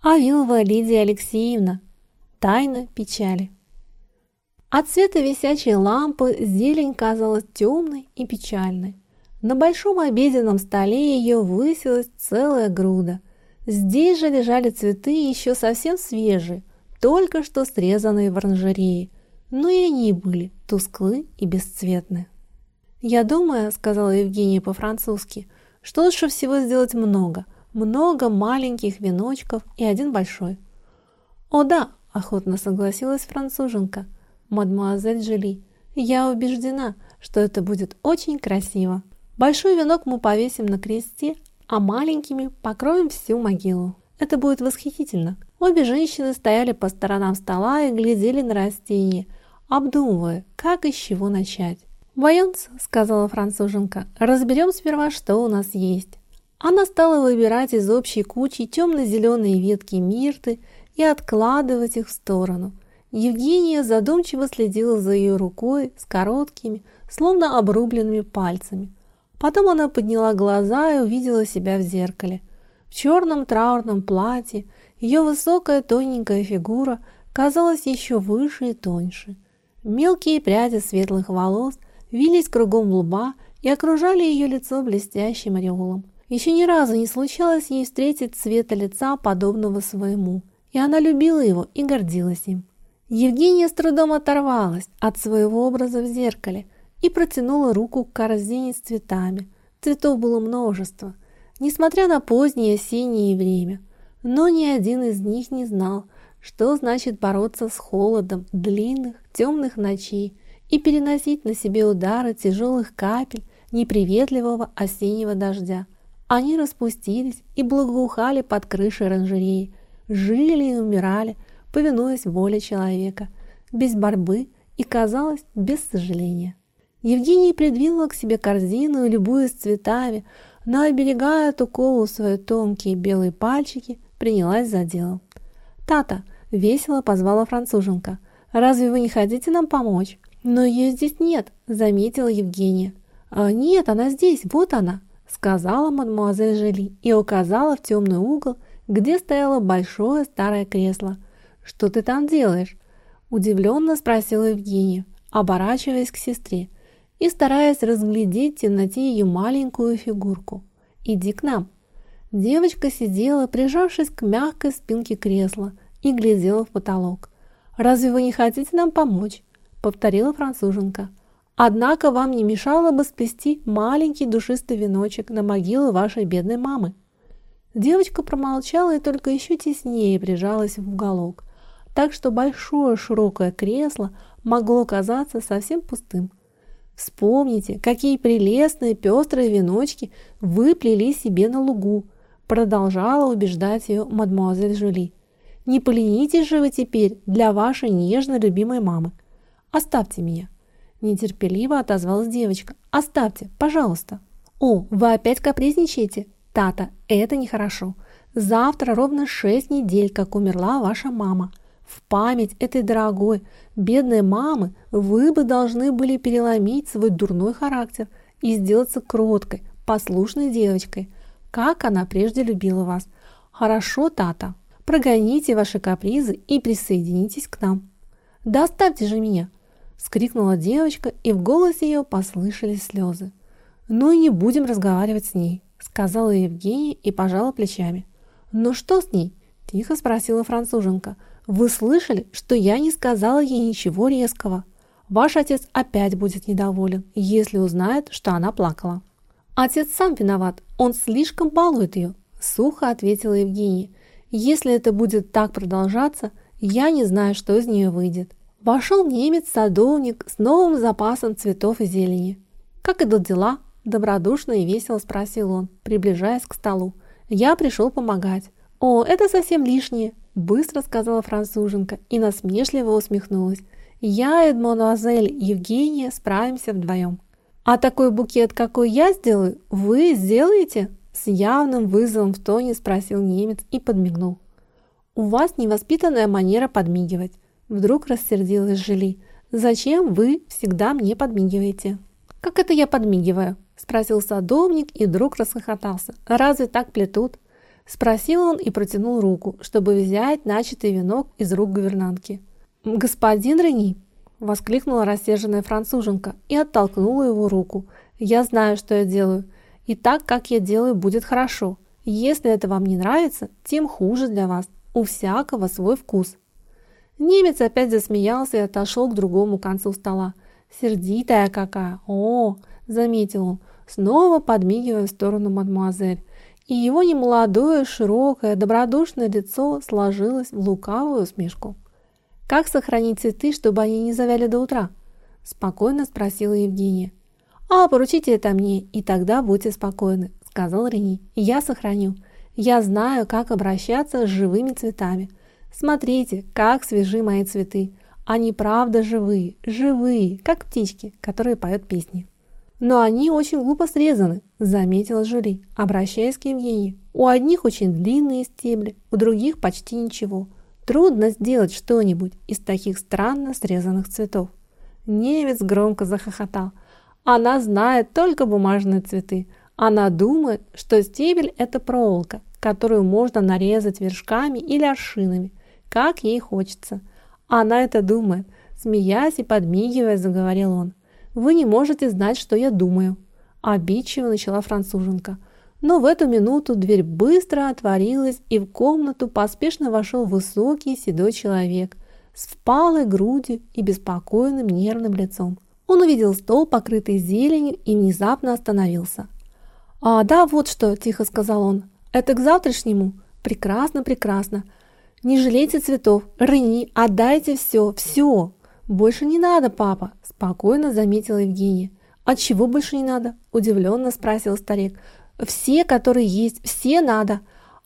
Авилова Лидия Алексеевна. Тайна печали. От света висячей лампы зелень казалась темной и печальной. На большом обеденном столе ее высилась целая груда. Здесь же лежали цветы еще совсем свежие, только что срезанные в оранжерее, но и они были тусклы и бесцветны. «Я думаю, — сказала Евгения по-французски, — что лучше всего сделать много — много маленьких веночков и один большой. «О да!» – охотно согласилась француженка. «Мадемуазель Жили, я убеждена, что это будет очень красиво. Большой венок мы повесим на кресте, а маленькими покроем всю могилу. Это будет восхитительно». Обе женщины стояли по сторонам стола и глядели на растения, обдумывая, как и с чего начать. «Боянс», — сказала француженка, — «разберем сперва, что у нас есть». Она стала выбирать из общей кучи темно-зеленые ветки мирты и откладывать их в сторону. Евгения задумчиво следила за ее рукой с короткими, словно обрубленными пальцами. Потом она подняла глаза и увидела себя в зеркале. В черном траурном платье ее высокая тоненькая фигура казалась еще выше и тоньше. Мелкие пряди светлых волос вились кругом лба и окружали ее лицо блестящим ореолом. Еще ни разу не случалось ей встретить цвета лица, подобного своему, и она любила его и гордилась им. Евгения с трудом оторвалась от своего образа в зеркале и протянула руку к корзине с цветами. Цветов было множество, несмотря на позднее осеннее время, но ни один из них не знал, что значит бороться с холодом длинных темных ночей и переносить на себе удары тяжелых капель неприветливого осеннего дождя. Они распустились и благоухали под крышей оранжереи, жили и умирали, повинуясь воле человека, без борьбы и, казалось, без сожаления. Евгения придвинула к себе корзину любуясь цветами, но, оберегая от укола свои тонкие белые пальчики, принялась за дело. «Тата!» — весело позвала француженка. «Разве вы не хотите нам помочь?» «Но ее здесь нет», — заметила Евгения. «А, «Нет, она здесь, вот она», сказала мадемуазель Жили и указала в темный угол, где стояло большое старое кресло. «Что ты там делаешь?» – удивленно спросила Евгения, оборачиваясь к сестре и стараясь разглядеть в темноте ее маленькую фигурку. «Иди к нам». Девочка сидела, прижавшись к мягкой спинке кресла и глядела в потолок. «Разве вы не хотите нам помочь?» – повторила француженка. Однако вам не мешало бы сплести маленький душистый веночек на могилу вашей бедной мамы. Девочка промолчала и только еще теснее прижалась в уголок, так что большое широкое кресло могло казаться совсем пустым. Вспомните, какие прелестные пестрые веночки вы плели себе на лугу, продолжала убеждать ее мадемуазель Жюли. Не поленитесь же вы теперь для вашей нежно любимой мамы. Оставьте меня. Нетерпеливо отозвалась девочка. «Оставьте, пожалуйста». «О, вы опять капризничаете? Тата, это нехорошо. Завтра ровно шесть недель, как умерла ваша мама. В память этой дорогой, бедной мамы вы бы должны были переломить свой дурной характер и сделаться кроткой, послушной девочкой, как она прежде любила вас. Хорошо, Тата, прогоните ваши капризы и присоединитесь к нам. Да оставьте же меня, Скрикнула девочка, и в голосе ее послышались слезы. «Ну и не будем разговаривать с ней», сказала Евгения и пожала плечами. «Ну что с ней?» – тихо спросила француженка. «Вы слышали, что я не сказала ей ничего резкого? Ваш отец опять будет недоволен, если узнает, что она плакала». «Отец сам виноват, он слишком балует ее», – сухо ответила Евгения. «Если это будет так продолжаться, я не знаю, что из нее выйдет. Вошел немец-садовник с новым запасом цветов и зелени. «Как идут дела?» – добродушно и весело спросил он, приближаясь к столу. «Я пришел помогать». «О, это совсем лишнее», – быстро сказала француженка и насмешливо усмехнулась. «Я и мадемуазель Евгения справимся вдвоем». «А такой букет, какой я сделаю, вы сделаете?» С явным вызовом в тоне спросил немец и подмигнул. «У вас невоспитанная манера подмигивать. Вдруг рассердилась Жили. «Зачем вы всегда мне подмигиваете?» «Как это я подмигиваю?» Спросил садовник и вдруг расхохотался. «Разве так плетут?» Спросил он и протянул руку, чтобы взять начатый венок из рук гувернантки. «Господин Рени!» – воскликнула рассерженная француженка и оттолкнула его руку. «Я знаю, что я делаю, и так, как я делаю, будет хорошо. Если это вам не нравится, тем хуже для вас. У всякого свой вкус». Немец опять засмеялся и отошел к другому концу стола. «Сердитая какая! О!» – заметил он, снова подмигивая в сторону мадемуазель и его немолодое, широкое, добродушное лицо сложилось в лукавую усмешку. «Как сохранить цветы, чтобы они не завяли до утра?» – спокойно спросила Евгения. «А, поручите это мне, и тогда будьте спокойны», – сказал Рени. «Я сохраню. Я знаю, как обращаться с живыми цветами. Смотрите, как свежи мои цветы. Они правда живые, живые, как птички, которые поют песни». «Но они очень глупо срезаны», – заметила Жюли, обращаясь к Евгении. «У одних очень длинные стебли, у других почти ничего. Трудно сделать что-нибудь из таких странно срезанных цветов». Невец громко захохотал. «Она знает только бумажные цветы. Она думает, что стебель – это проволока, которую можно нарезать вершками или аршинами, как ей хочется. Она это думает». Смеясь и подмигивая, заговорил он. Вы не можете знать, что я думаю», – обидчиво начала француженка. Но в эту минуту дверь быстро отворилась, и в комнату поспешно вошел высокий седой человек с впалой грудью и беспокойным нервным лицом. Он увидел стол, покрытый зеленью, и внезапно остановился. «А, да, вот что», – тихо сказал он. «Это к завтрашнему? Прекрасно, прекрасно. Не жалейте цветов. Рени, отдайте все, все!» «Больше не надо, папа», – спокойно заметила Евгения. «От чего больше не надо?» – удивленно спросил старик. «Все, которые есть, все надо.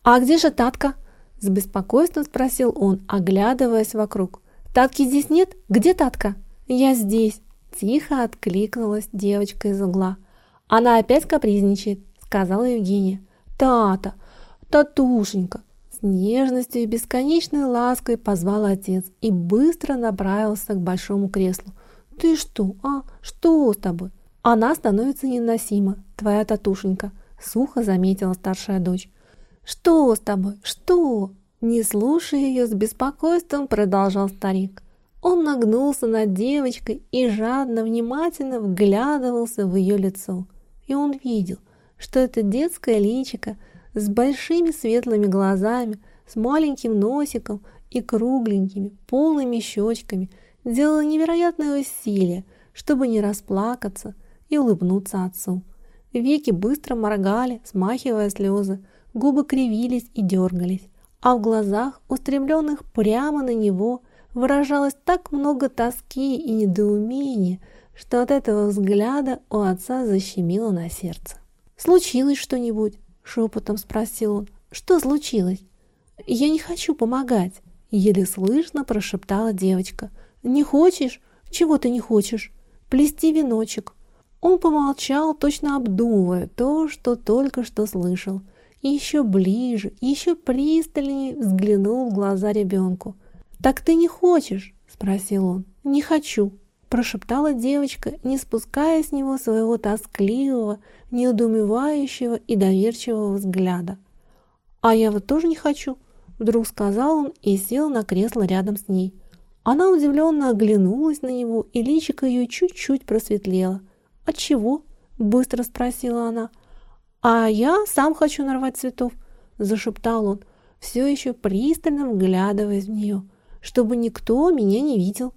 А где же Татка?» – с беспокойством спросил он, оглядываясь вокруг. «Татки здесь нет? Где Татка?» «Я здесь», – тихо откликнулась девочка из угла. «Она опять капризничает», – сказала Евгения. «Тата, Татушенька, нежностью и бесконечной лаской позвал отец и быстро направился к большому креслу. «Ты что, а? Что с тобой?» «Она становится невыносима, твоя татушенька», — сухо заметила старшая дочь. «Что с тобой? Что?» Не слушая ее с беспокойством, продолжал старик. Он нагнулся над девочкой и жадно, внимательно вглядывался в ее лицо. И он видел, что это детское личико — с большими светлыми глазами, с маленьким носиком и кругленькими, полными щечками, делала невероятное усилие, чтобы не расплакаться и улыбнуться отцу. Веки быстро моргали, смахивая слезы, губы кривились и дергались, а в глазах, устремленных прямо на него, выражалось так много тоски и недоумения, что от этого взгляда у отца защемило на сердце. «Случилось что-нибудь?» – шепотом спросил он. «Что случилось?» «Я не хочу помогать», – еле слышно прошептала девочка. «Не хочешь? Чего ты не хочешь? Плести веночек». Он помолчал, точно обдумывая то, что только что слышал, и еще ближе, еще пристальнее взглянул в глаза ребенку. «Так ты не хочешь?» – спросил он. «Не хочу», прошептала девочка, не спуская с него своего тоскливого, неудумевающего и доверчивого взгляда. «А я вот тоже не хочу», — вдруг сказал он и сел на кресло рядом с ней. Она удивленно оглянулась на него, и личико ее чуть-чуть просветлело. «От чего?» — быстро спросила она. «А я сам хочу нарвать цветов», — зашептал он, все еще пристально вглядываясь в нее, чтобы никто меня не видел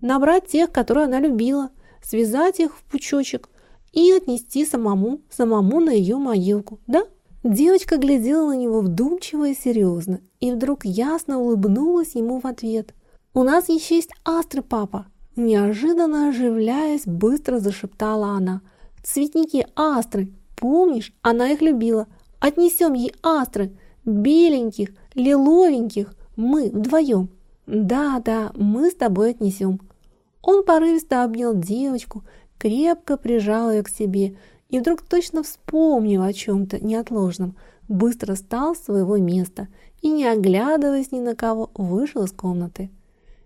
набрать тех, которые она любила, связать их в пучочек и отнести самому, самому на ее могилку, да? Девочка глядела на него вдумчиво и серьезно, и вдруг ясно улыбнулась ему в ответ. «У нас еще есть астры, папа!» Неожиданно оживляясь, быстро зашептала она. «Цветники астры! Помнишь, она их любила! Отнесем ей астры! Беленьких, лиловеньких! Мы вдвоем!» «Да, да, мы с тобой отнесем!» Он порывисто обнял девочку, крепко прижал ее к себе и вдруг точно вспомнив о чем-то неотложном, быстро встал с своего места и, не оглядываясь ни на кого, вышел из комнаты.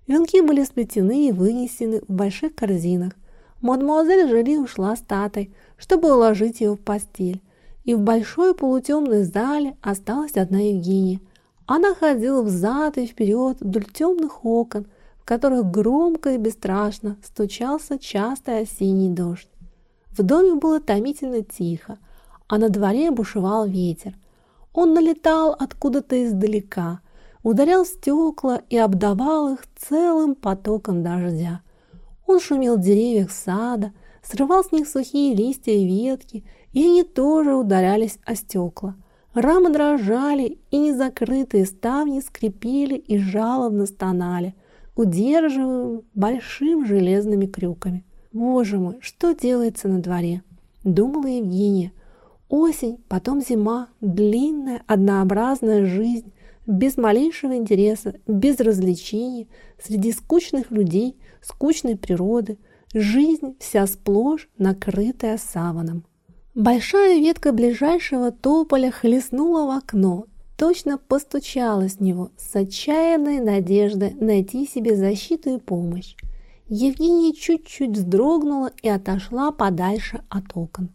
Венки были сплетены и вынесены в больших корзинах. Мадемуазель Жили ушла с Татой, чтобы уложить ее в постель. И в большой полутемной зале осталась одна Евгения. Она ходила взад и вперед вдоль темных окон, в которых громко и бесстрашно стучался частый осенний дождь. В доме было томительно тихо, а на дворе бушевал ветер. Он налетал откуда-то издалека, ударял стекла и обдавал их целым потоком дождя. Он шумел в деревьях сада, срывал с них сухие листья и ветки, и они тоже ударялись о стекла. Рамы дрожали, и незакрытые ставни скрипели и жалобно стонали, удерживаемые большим железными крюками. «Боже мой, что делается на дворе?» – думала Евгения. Осень, потом зима, длинная, однообразная жизнь, без малейшего интереса, без развлечений, среди скучных людей, скучной природы, жизнь вся сплошь накрытая саваном. Большая ветка ближайшего тополя хлестнула в окно, точно постучала с него с отчаянной надеждой найти себе защиту и помощь. Евгения чуть-чуть вздрогнула и отошла подальше от окон.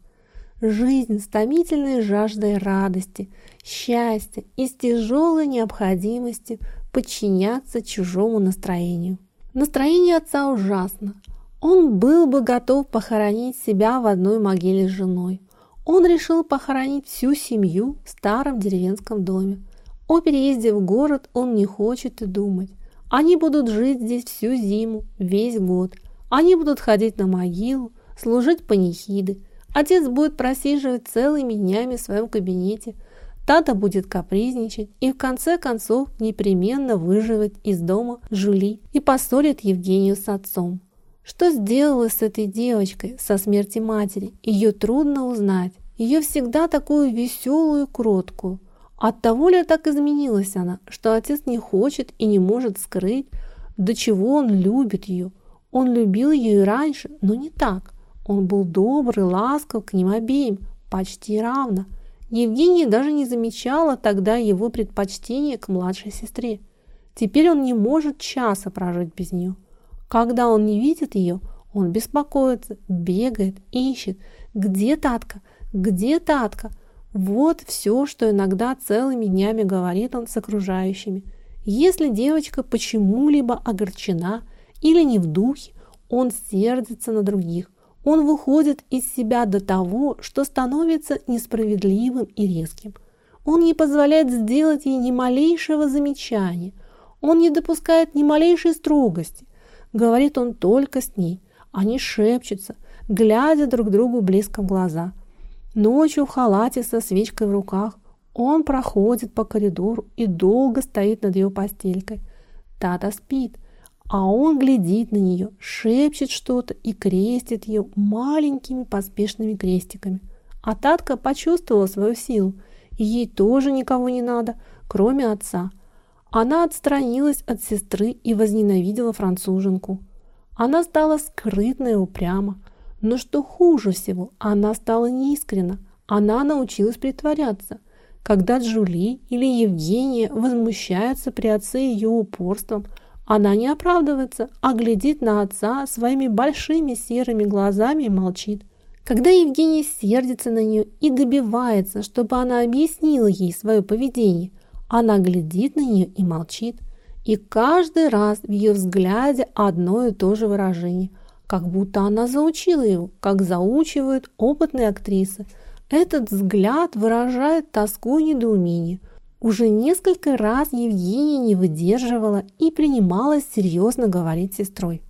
Жизнь с томительной жаждой радости, счастья и с тяжелой необходимостью подчиняться чужому настроению. Настроение отца ужасно. Он был бы готов похоронить себя в одной могиле с женой. Он решил похоронить всю семью в старом деревенском доме. О переезде в город он не хочет и думать. Они будут жить здесь всю зиму, весь год. Они будут ходить на могилу, служить панихиды. Отец будет просиживать целыми днями в своем кабинете. Тата будет капризничать и в конце концов непременно выживать из дома Жули и поссорит Евгению с отцом. Что сделалось с этой девочкой со смерти матери, ее трудно узнать. Ее всегда такую веселую кроткую. От того ли так изменилась она, что отец не хочет и не может скрыть, до чего он любит ее. Он любил ее и раньше, но не так. Он был добрый, ласков к ним обеим, почти равно. Евгения даже не замечала тогда его предпочтения к младшей сестре. Теперь он не может часа прожить без нее. Когда он не видит ее, он беспокоится, бегает, ищет. Где Татка? Где Татка? Вот все, что иногда целыми днями говорит он с окружающими. Если девочка почему-либо огорчена или не в духе, он сердится на других. Он выходит из себя до того, что становится несправедливым и резким. Он не позволяет сделать ей ни малейшего замечания. Он не допускает ни малейшей строгости. Говорит он только с ней. Они шепчутся, глядя друг другу близко в глаза. Ночью в халате со свечкой в руках он проходит по коридору и долго стоит над ее постелькой. Тата спит, а он глядит на нее, шепчет что-то и крестит ее маленькими поспешными крестиками. А Татка почувствовала свою силу, ей тоже никого не надо, кроме отца. Она отстранилась от сестры и возненавидела француженку. Она стала скрытной и упряма. Но что хуже всего, она стала неискренна. Она научилась притворяться. Когда Джули или Евгения возмущаются при отце ее упорством, она не оправдывается, а глядит на отца своими большими серыми глазами и молчит. Когда Евгения сердится на нее и добивается, чтобы она объяснила ей свое поведение, она глядит на нее и молчит. И каждый раз в ее взгляде одно и то же выражение, как будто она заучила его, как заучивают опытные актрисы. Этот взгляд выражает тоску и недоумение. Уже несколько раз Евгения не выдерживала и принималась серьезно говорить с сестрой.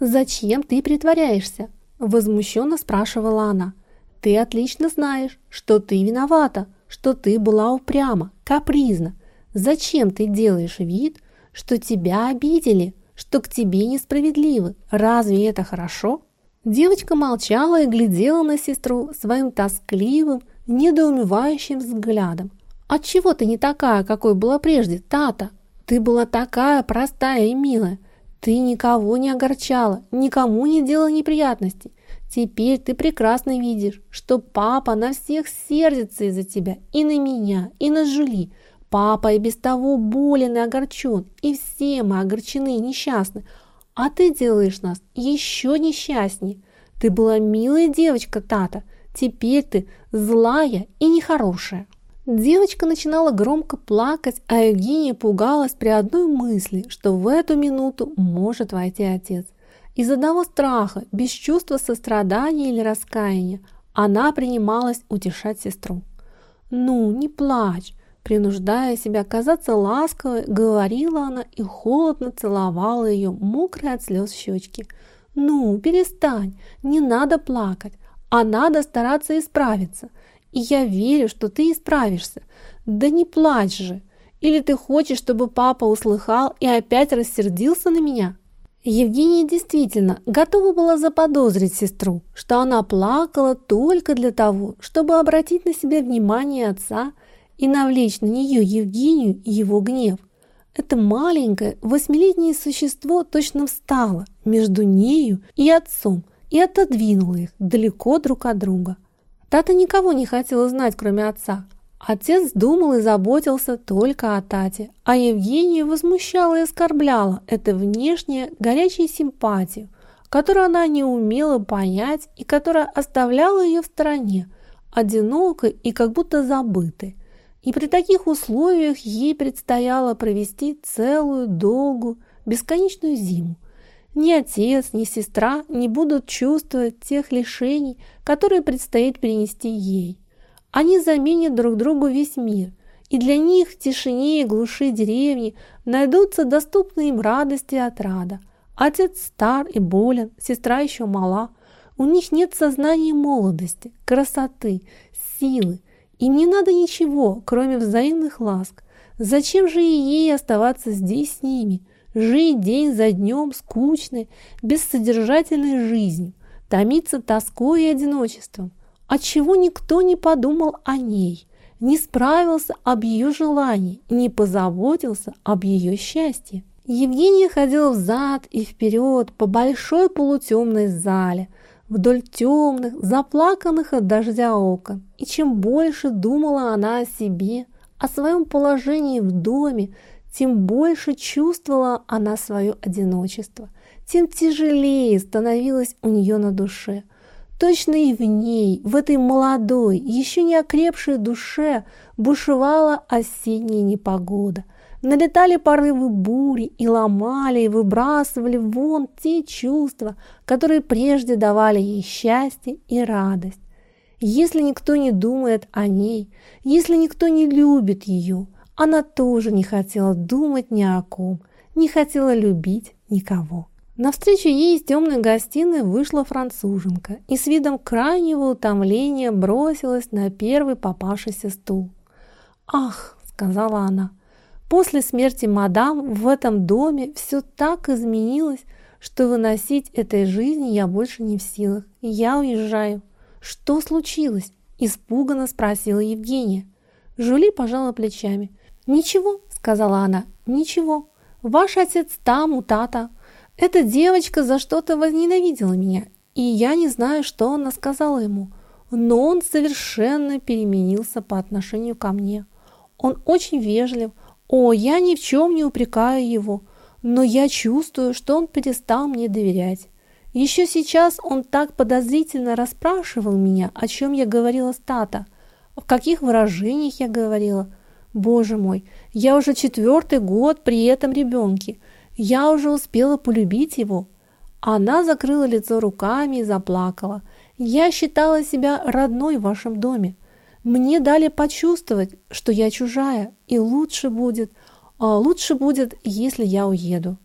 «Зачем ты притворяешься?» – возмущенно спрашивала она. «Ты отлично знаешь, что ты виновата, что ты была упряма, капризна, Зачем ты делаешь вид, что тебя обидели, что к тебе несправедливы? Разве это хорошо?» Девочка молчала и глядела на сестру своим тоскливым, недоумевающим взглядом. «Отчего ты не такая, какой была прежде, Тата? Ты была такая простая и милая. Ты никого не огорчала, никому не делала неприятностей. Теперь ты прекрасно видишь, что папа на всех сердится из-за тебя, и на меня, и на Жюли, Папа и без того болен и огорчен, и все мы огорчены и несчастны. А ты делаешь нас еще несчастней. Ты была милая девочка, Тата. Теперь ты злая и нехорошая». Девочка начинала громко плакать, а Евгения пугалась при одной мысли, что в эту минуту может войти отец. Из одного страха, без чувства сострадания или раскаяния, она принималась утешать сестру. «Ну, не плачь!» Принуждая себя казаться ласковой, говорила она и холодно целовала ее мокрые от слез щечки. «Ну, перестань, не надо плакать, а надо стараться исправиться. И я верю, что ты исправишься. Да не плачь же! Или ты хочешь, чтобы папа услыхал и опять рассердился на меня?» Евгения действительно готова была заподозрить сестру, что она плакала только для того, чтобы обратить на себя внимание отца и навлечь на нее Евгению его гнев. Это маленькое восьмилетнее существо точно встало между нею и отцом и отодвинуло их далеко друг от друга. Тата никого не хотела знать, кроме отца. Отец думал и заботился только о Тате, а Евгения возмущала и оскорбляла это внешнее горячую симпатию, которую она не умела понять и которая оставляла ее в стороне, одинокой и как будто забытой. И при таких условиях ей предстояло провести целую, долгую, бесконечную зиму, ни отец, ни сестра не будут чувствовать тех лишений, которые предстоит перенести ей. Они заменят друг другу весь мир, и для них в тишине и глуши деревни найдутся доступные им радости и отрада. Отец стар и болен, сестра еще мала. У них нет сознания молодости, красоты, силы. Им не надо ничего, кроме взаимных ласк. Зачем же ей оставаться здесь с ними – жить день за днем скучной, бессодержательной жизнью, томиться тоской и одиночеством, отчего никто не подумал о ней, не справился об ее желании, не позаботился об ее счастье. Евгения ходила взад и вперед по большой полутемной зале, вдоль темных, заплаканных от дождя окон. И чем больше думала она о себе, о своем положении в доме, тем больше чувствовала она свое одиночество, тем тяжелее становилось у нее на душе. Точно и в ней, в этой молодой, еще не окрепшей душе, бушевала осенняя непогода. Налетали порывы бури и ломали, и выбрасывали вон те чувства, которые прежде давали ей счастье и радость. Если никто не думает о ней, если никто не любит ее, она тоже не хотела думать ни о ком, не хотела любить никого. Навстречу ей из темной гостиной вышла француженка и с видом крайнего утомления бросилась на первый попавшийся стул. «Ах!» – сказала она. «После смерти мадам в этом доме все так изменилось, что выносить этой жизни я больше не в силах. Я уезжаю». «Что случилось?» – испуганно спросила Евгения. Жули пожала плечами – «Ничего», — сказала она, — «ничего. Ваш отец там, у Тата. Эта девочка за что-то возненавидела меня, и я не знаю, что она сказала ему, но он совершенно переменился по отношению ко мне. Он очень вежлив. О, я ни в чем не упрекаю его, но я чувствую, что он перестал мне доверять. Еще сейчас он так подозрительно расспрашивал меня, о чем я говорила с Тата, в каких выражениях я говорила – Боже мой, я уже четвертый год при этом ребенке. Я уже успела полюбить его. Она закрыла лицо руками и заплакала. Я считала себя родной в вашем доме. Мне дали почувствовать, что я чужая, и лучше будет, а лучше будет, если я уеду.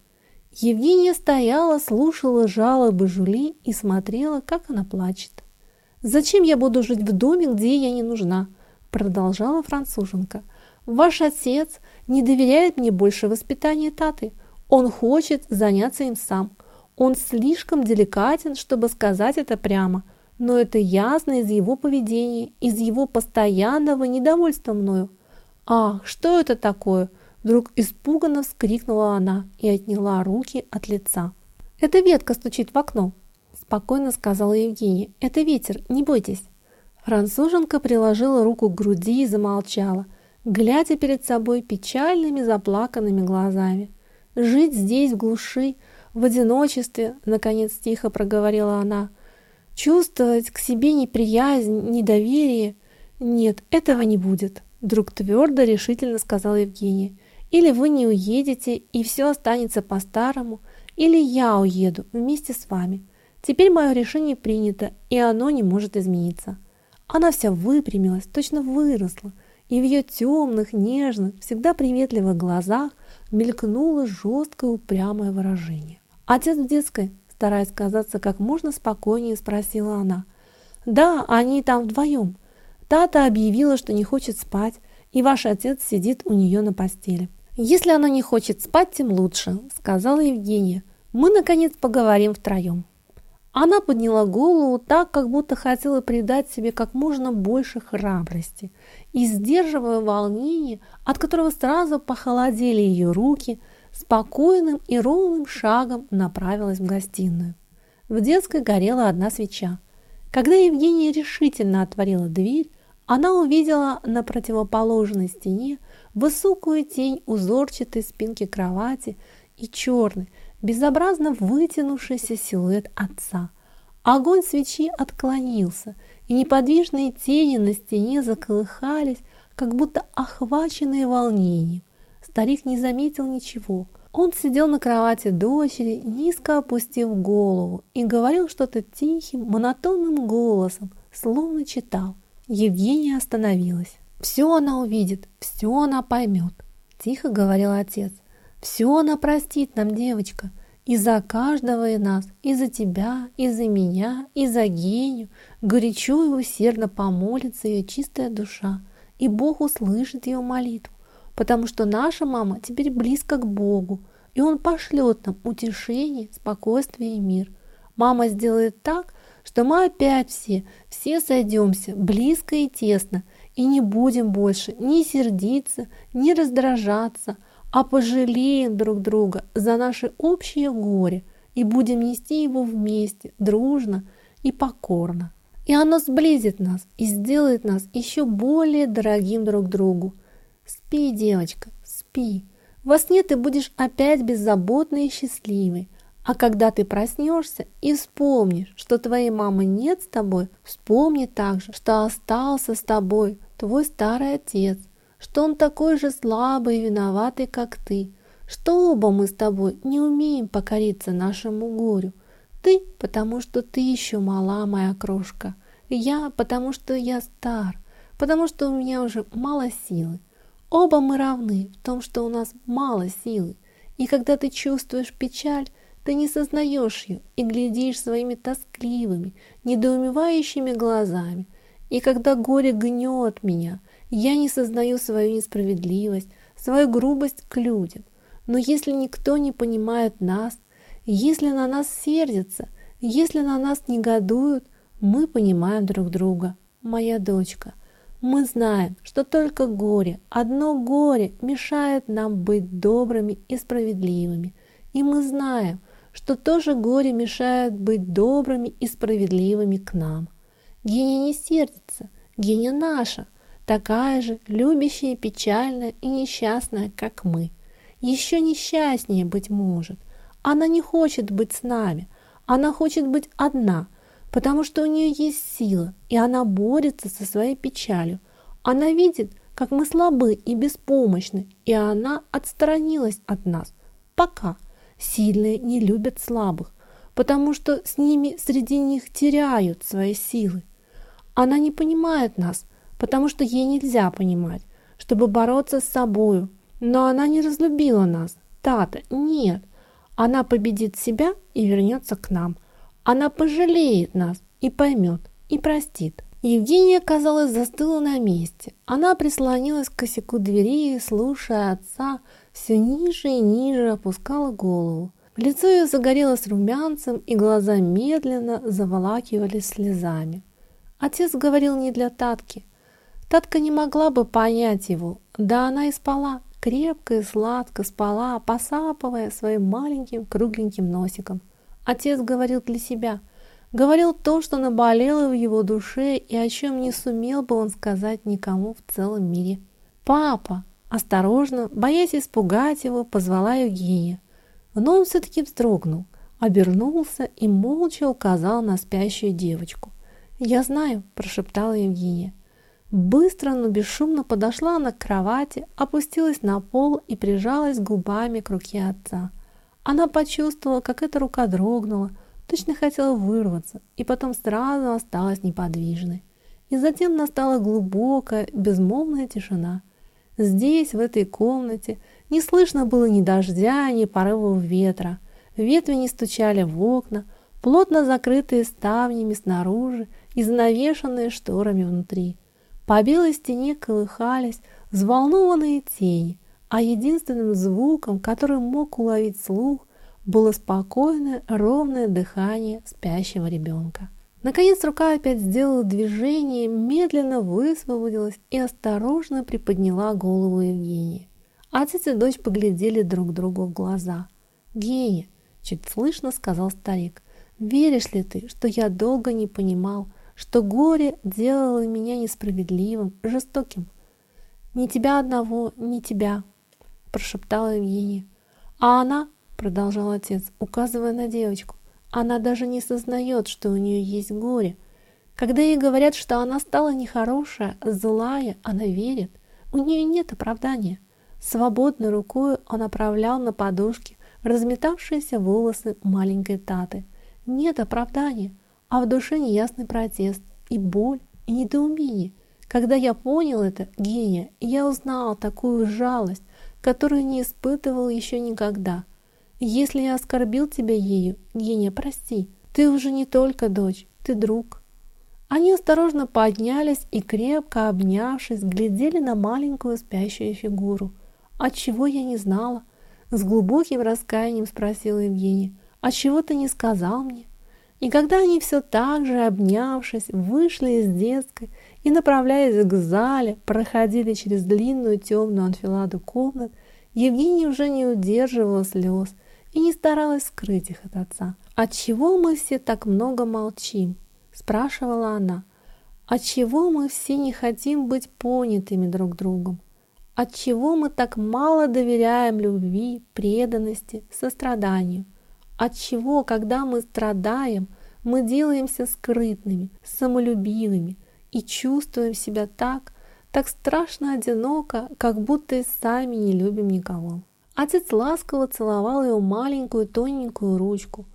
Евгения стояла, слушала жалобы Жули и смотрела, как она плачет. «Зачем я буду жить в доме, где я не нужна?» продолжала француженка. Ваш отец не доверяет мне больше воспитания Таты. Он хочет заняться им сам. Он слишком деликатен, чтобы сказать это прямо, но это ясно из его поведения, из его постоянного недовольства мною. «А, что это такое?» Вдруг испуганно вскрикнула она и отняла руки от лица. «Это ветка стучит в окно», – спокойно сказала Евгения. «Это ветер, не бойтесь». Француженка приложила руку к груди и замолчала – глядя перед собой печальными заплаканными глазами. «Жить здесь, в глуши, в одиночестве», — наконец тихо проговорила она. Чувствовать к себе неприязнь, недоверие. Нет, этого не будет, вдруг твердо, решительно сказал Евгения. Или вы не уедете, и все останется по-старому, или я уеду вместе с вами. Теперь мое решение принято, и оно не может измениться. Она вся выпрямилась, точно выросла, и в ее темных, нежных, всегда приветливых глазах мелькнуло жесткое упрямое выражение. Отец в детской, стараясь казаться как можно спокойнее, спросила она. «Да, они там вдвоем. Тата объявила, что не хочет спать, и ваш отец сидит у нее на постели». «Если она не хочет спать, тем лучше», — сказала Евгения. «Мы, наконец, поговорим втроем». Она подняла голову так, как будто хотела придать себе как можно больше храбрости, и, сдерживая волнение, от которого сразу похолодели ее руки, спокойным и ровным шагом направилась в гостиную. В детской горела одна свеча. Когда Евгения решительно отворила дверь, она увидела на противоположной стене высокую тень узорчатой спинки кровати и черный, безобразно вытянувшийся силуэт отца. Огонь свечи отклонился, и неподвижные тени на стене заколыхались, как будто охваченные волнением. Старик не заметил ничего. Он сидел на кровати дочери, низко опустив голову, и говорил что-то тихим, монотонным голосом, словно читал. Евгения остановилась. «Все она увидит, все она поймет», – тихо говорил отец. Все она простит нам, девочка, и за каждого из нас, и за тебя, и за меня, и за Геню. Горячо и усердно помолится ее чистая душа, и Бог услышит ее молитву, потому что наша мама теперь близко к Богу, и Он пошлет нам утешение, спокойствие и мир. Мама сделает так, что мы опять все, все сойдемся близко и тесно, и не будем больше ни сердиться, ни раздражаться – а пожалеем друг друга за наше общее горе и будем нести его вместе, дружно и покорно. И оно сблизит нас и сделает нас еще более дорогим друг другу. Спи, девочка, спи. Во сне ты будешь опять беззаботной и счастливой. А когда ты проснешься и вспомнишь, что твоей мамы нет с тобой, вспомни также, что остался с тобой твой старый отец, что он такой же слабый и виноватый, как ты, что оба мы с тобой не умеем покориться нашему горю. Ты, потому что ты еще мала, моя крошка, я, потому что я стар, потому что у меня уже мало силы. Оба мы равны в том, что у нас мало силы, и когда ты чувствуешь печаль, ты не сознаешь ее и глядишь своими тоскливыми, недоумевающими глазами. И когда горе гнет меня – я не сознаю свою несправедливость, свою грубость к людям. Но если никто не понимает нас, если на нас сердятся, если на нас негодуют, мы понимаем друг друга. Моя дочка, мы знаем, что только горе, одно горе мешает нам быть добрыми и справедливыми. И мы знаем, что тоже горе мешает быть добрыми и справедливыми к нам. Геня не сердится, Геня наша – такая же любящая, печальная и несчастная, как мы. Еще несчастнее, быть может. Она не хочет быть с нами, она хочет быть одна, потому что у нее есть сила, и она борется со своей печалью. Она видит, как мы слабы и беспомощны, и она отстранилась от нас. Пока сильные не любят слабых, потому что с ними среди них теряют свои силы. Она не понимает нас, потому что ей нельзя понимать, чтобы бороться с собою. Но она не разлюбила нас. Тата, нет. Она победит себя и вернется к нам. Она пожалеет нас и поймет, и простит. Евгения, казалось, застыла на месте. Она прислонилась к косяку двери, слушая отца, все ниже и ниже опускала голову. Лицо ее загорелось румянцем, и глаза медленно заволакивались слезами. Отец говорил не для Татки, Татка не могла бы понять его, да она и спала, крепко и сладко спала, посапывая своим маленьким кругленьким носиком. Отец говорил для себя, говорил то, что наболело в его душе и о чем не сумел бы он сказать никому в целом мире. «Папа!» Осторожно, боясь испугать его, позвала Евгения. Но он все-таки вздрогнул. обернулся и молча указал на спящую девочку. «Я знаю», – прошептала Евгения. Быстро, но бесшумно подошла она к кровати, опустилась на пол и прижалась губами к руке отца. Она почувствовала, как эта рука дрогнула, точно хотела вырваться, и потом сразу осталась неподвижной. И затем настала глубокая, безмолвная тишина. Здесь, в этой комнате, не слышно было ни дождя, ни порывов ветра. Ветви не стучали в окна, плотно закрытые ставнями снаружи и занавешенные шторами внутри. По белой стене колыхались взволнованные тени, а единственным звуком, который мог уловить слух, было спокойное, ровное дыхание спящего ребенка. Наконец рука опять сделала движение, медленно высвободилась и осторожно приподняла голову Евгении. Отец и дочь поглядели друг другу в глаза. «Гея», — чуть слышно сказал старик, — «веришь ли ты, что я долго не понимал, что горе делало меня несправедливым, жестоким. «Не тебя одного, не тебя», – прошептала Евгения. «А она», – продолжал отец, указывая на девочку, – «она даже не сознает, что у нее есть горе. Когда ей говорят, что она стала нехорошая, злая, она верит. У нее нет оправдания». Свободной рукой он оправлял на подушке разметавшиеся волосы маленькой Таты. Нет оправдания а в душе неясный протест, и боль, и недоумение. Когда я понял это, гения, я узнал такую жалость, которую не испытывал еще никогда. Если я оскорбил тебя ею, гения, прости, ты уже не только дочь, ты друг. Они осторожно поднялись и, крепко обнявшись, глядели на маленькую спящую фигуру. «Отчего я не знала?» С глубоким раскаянием спросила Евгения. «Отчего ты не сказал мне?» И когда они все так же, обнявшись, вышли из детской и, направляясь к зале, проходили через длинную темную анфиладу комнат, Евгения уже не удерживала слез и не старалась скрыть их от отца. «Отчего мы все так много молчим?» – спрашивала она. «Отчего мы все не хотим быть понятыми друг другом? Отчего мы так мало доверяем любви, преданности, состраданию?» Отчего, когда мы страдаем, мы делаемся скрытными, самолюбивыми и чувствуем себя так, так страшно одиноко, как будто и сами не любим никого. Отец ласково целовал ее маленькую тоненькую ручку.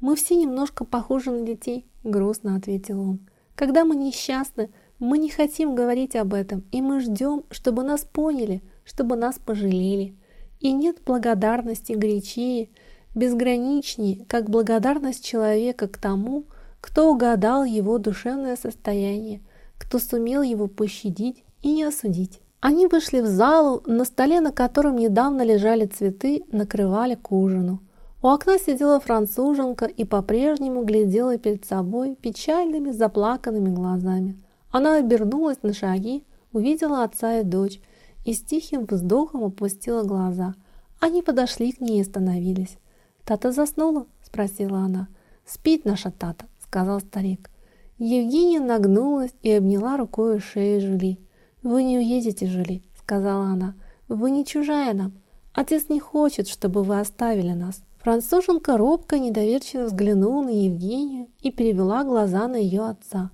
«Мы все немножко похожи на детей», — грустно ответил он. «Когда мы несчастны, мы не хотим говорить об этом, и мы ждем, чтобы нас поняли, чтобы нас пожалели. И нет благодарности горячее, безграничнее, как благодарность человека к тому, кто угадал его душевное состояние, кто сумел его пощадить и не осудить. Они вышли в залу, на столе, на котором недавно лежали цветы, накрывали к ужину. У окна сидела француженка и по-прежнему глядела перед собой печальными заплаканными глазами. Она обернулась на шаги, увидела отца и дочь и с тихим вздохом опустила глаза. Они подошли к ней и остановились. «Тата заснула?» – спросила она. «Спит наша Тата», – сказал старик. Евгения нагнулась и обняла рукой шею Жюли. «Вы не уедете, Жюли», – сказала она. «Вы не чужая нам. Отец не хочет, чтобы вы оставили нас». Француженка робко недоверчиво взглянула на Евгению и перевела глаза на ее отца.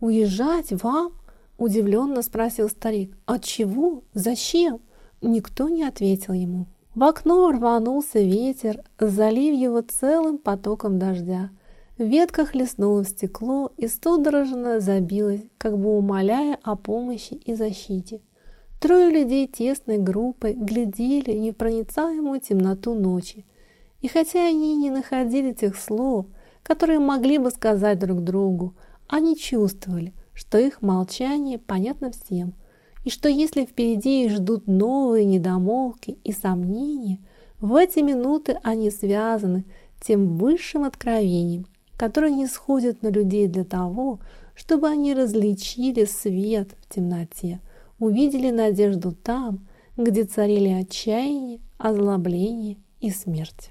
«Уезжать вам?» – удивленно спросил старик. «От чего? Зачем?» Никто не ответил ему. В окно рванулся ветер, залив его целым потоком дождя. Ветка хлестнула в стекло и судорожно забилась, как бы умоляя о помощи и защите. Трое людей тесной группой глядели в непроницаемую темноту ночи. И хотя они не находили тех слов, которые могли бы сказать друг другу, они чувствовали, что их молчание понятно всем – и что если впереди их ждут новые недомолвки и сомнения, в эти минуты они связаны тем высшим откровением, которое не сходит на людей для того, чтобы они различили свет в темноте, увидели надежду там, где царили отчаяние, озлобление и смерть.